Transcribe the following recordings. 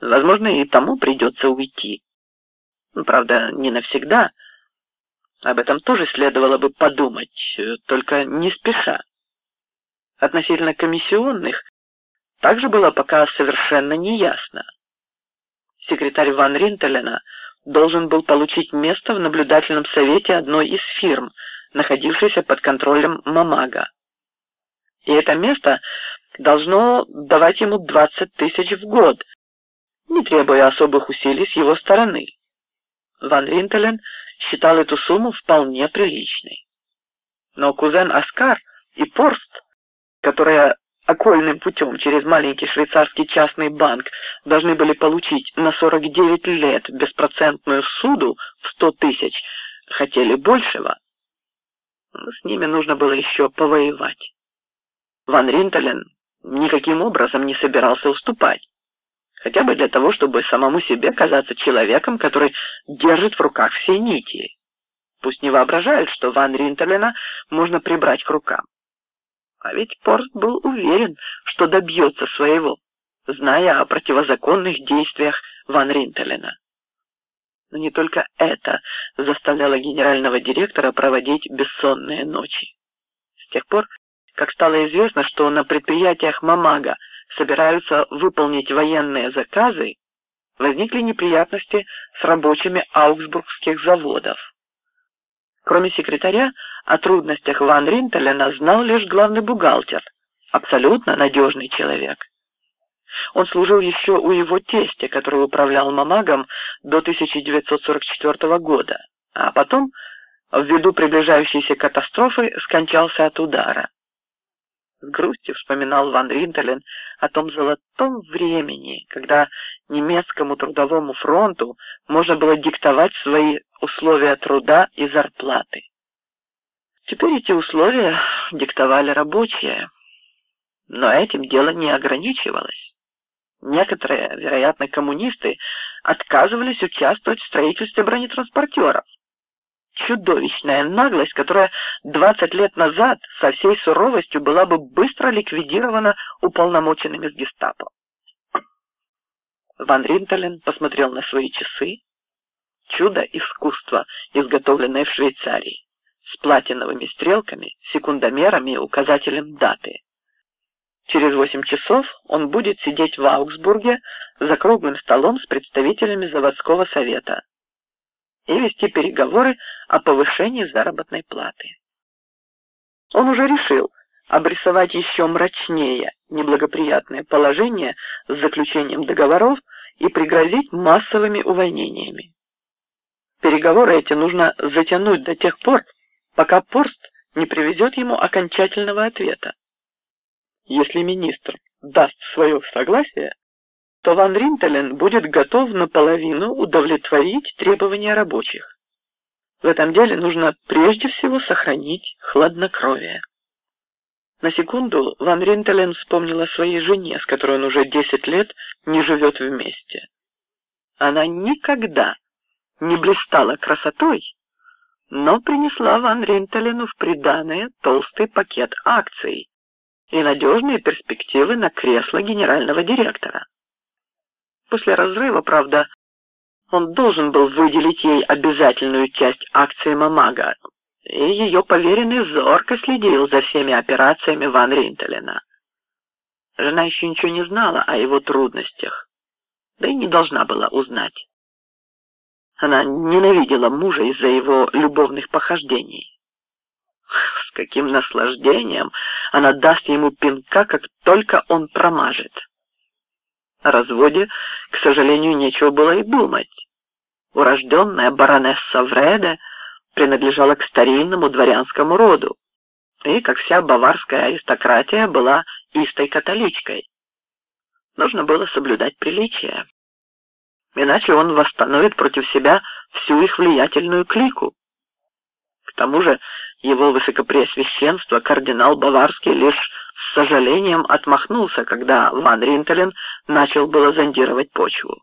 Возможно, и тому придется уйти. Правда, не навсегда. Об этом тоже следовало бы подумать, только не спеша. Относительно комиссионных также было пока совершенно неясно. Секретарь Ван Ринтелена должен был получить место в наблюдательном совете одной из фирм, находившейся под контролем Мамага. И это место должно давать ему 20 тысяч в год, не требуя особых усилий с его стороны. Ван Ринтелен считал эту сумму вполне приличной. Но кузен Оскар и Порст, которые окольным путем через маленький швейцарский частный банк должны были получить на 49 лет беспроцентную суду в 100 тысяч, хотели большего. С ними нужно было еще повоевать. Ван Ринтелен никаким образом не собирался уступать. Хотя бы для того, чтобы самому себе казаться человеком, который держит в руках все нити. Пусть не воображают, что Ван Ринтелена можно прибрать к рукам. А ведь Порст был уверен, что добьется своего, зная о противозаконных действиях Ван Ринтелена. Но не только это заставляло генерального директора проводить бессонные ночи. С тех пор, как стало известно, что на предприятиях Мамага собираются выполнить военные заказы, возникли неприятности с рабочими аугсбургских заводов. Кроме секретаря, о трудностях Ван Ринтелена знал лишь главный бухгалтер, абсолютно надежный человек. Он служил еще у его тестя, который управлял Мамагом до 1944 года, а потом, ввиду приближающейся катастрофы, скончался от удара. С грустью вспоминал Ван Ринтелен о том золотом времени, когда немецкому трудовому фронту можно было диктовать свои условия труда и зарплаты. Теперь эти условия диктовали рабочие, но этим дело не ограничивалось. Некоторые, вероятно, коммунисты отказывались участвовать в строительстве бронетранспортеров чудовищная наглость, которая 20 лет назад со всей суровостью была бы быстро ликвидирована уполномоченными с гестапо. Ван Ринтелен посмотрел на свои часы. Чудо искусства, изготовленное в Швейцарии, с платиновыми стрелками, секундомерами и указателем даты. Через восемь часов он будет сидеть в Аугсбурге за круглым столом с представителями заводского совета и вести переговоры о повышении заработной платы. Он уже решил обрисовать еще мрачнее неблагоприятное положение с заключением договоров и пригрозить массовыми увольнениями. Переговоры эти нужно затянуть до тех пор, пока Порст не привезет ему окончательного ответа. Если министр даст свое согласие, то Ван Ринтелен будет готов наполовину удовлетворить требования рабочих. В этом деле нужно прежде всего сохранить хладнокровие. На секунду Ван Ринтелен вспомнил о своей жене, с которой он уже 10 лет не живет вместе. Она никогда не блистала красотой, но принесла Ван Ринтелену в приданое толстый пакет акций и надежные перспективы на кресло генерального директора. После разрыва, правда, он должен был выделить ей обязательную часть акций Мамага, и ее поверенный зорко следил за всеми операциями Ван Ринтелена. Жена еще ничего не знала о его трудностях, да и не должна была узнать. Она ненавидела мужа из-за его любовных похождений. С каким наслаждением она даст ему пинка, как только он промажет. О разводе, к сожалению, нечего было и думать. Урожденная баронесса Вреде принадлежала к старинному дворянскому роду и, как вся баварская аристократия, была истой католичкой. Нужно было соблюдать приличие, иначе он восстановит против себя всю их влиятельную клику. К тому же его высокопреосвященство кардинал Баварский лишь сожалением отмахнулся, когда Ван Ринтелен начал было зондировать почву.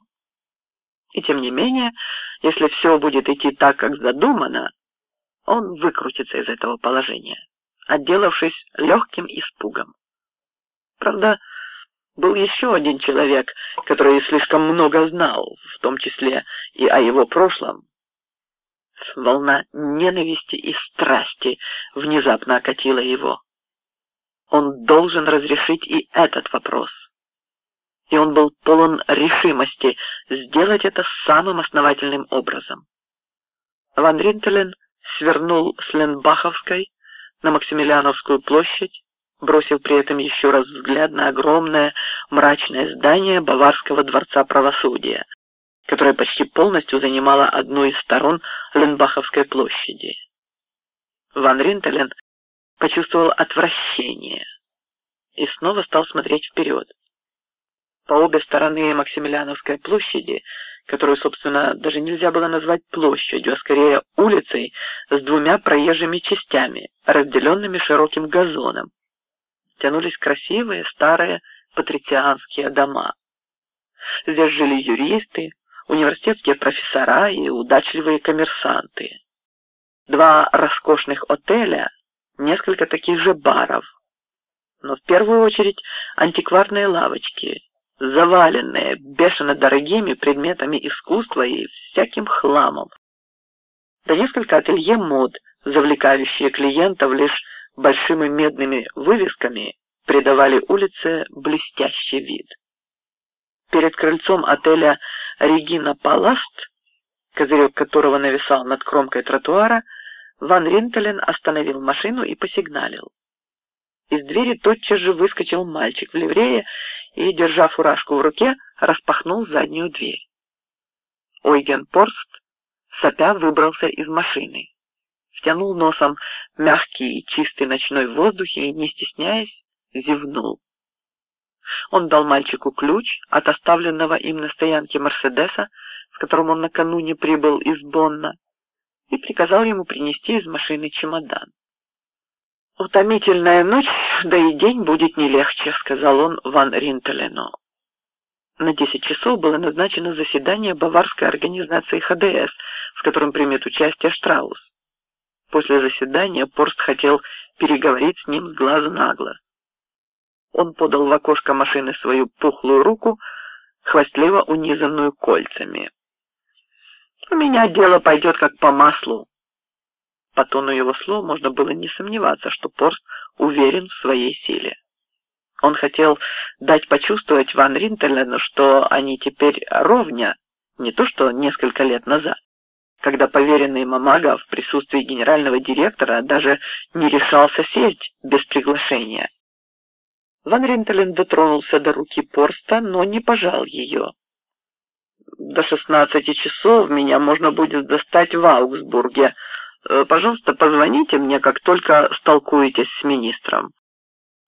И тем не менее, если все будет идти так, как задумано, он выкрутится из этого положения, отделавшись легким испугом. Правда, Был еще один человек, который слишком много знал, в том числе и о его прошлом. Волна ненависти и страсти внезапно окатила его. Он должен разрешить и этот вопрос. И он был полон решимости сделать это самым основательным образом. Ван Ринтелен свернул с Ленбаховской на Максимилиановскую площадь, бросив при этом еще раз взгляд на огромное мрачное здание Баварского дворца правосудия, которое почти полностью занимало одну из сторон Ленбаховской площади. Ван Ринтелен почувствовал отвращение и снова стал смотреть вперед. По обе стороны Максимилиановской площади, которую, собственно, даже нельзя было назвать площадью, а скорее улицей с двумя проезжими частями, разделенными широким газоном, тянулись красивые старые патрицианские дома. Здесь жили юристы, университетские профессора и удачливые коммерсанты. Два роскошных отеля, несколько таких же баров. Но в первую очередь антикварные лавочки, заваленные бешено дорогими предметами искусства и всяким хламом. Да несколько ателье мод, завлекающие клиентов лишь большими медными вывесками, придавали улице блестящий вид. Перед крыльцом отеля «Регина Паласт», козырек которого нависал над кромкой тротуара, Ван Ринтелен остановил машину и посигналил. Из двери тотчас же выскочил мальчик в ливрее и, держа фуражку в руке, распахнул заднюю дверь. Ойген Порст, сопя, выбрался из машины втянул носом мягкий и чистый ночной воздух и, не стесняясь, зевнул. Он дал мальчику ключ от оставленного им на стоянке Мерседеса, в котором он накануне прибыл из Бонна, и приказал ему принести из машины чемодан. «Утомительная ночь, да и день будет не легче», — сказал он Ван Ринтелену. На десять часов было назначено заседание баварской организации ХДС, в котором примет участие Штраус. После заседания Порст хотел переговорить с ним с глазу на глаз. Он подал в окошко машины свою пухлую руку, хвастливо унизанную кольцами. «У меня дело пойдет как по маслу». По тону его слов можно было не сомневаться, что Порст уверен в своей силе. Он хотел дать почувствовать Ван Ринтелену, что они теперь ровня, не то что несколько лет назад когда поверенный Мамага в присутствии генерального директора даже не решался сесть без приглашения. Ван Ринтелен дотронулся до руки Порста, но не пожал ее. «До шестнадцати часов меня можно будет достать в Аугсбурге. Э, пожалуйста, позвоните мне, как только столкуетесь с министром».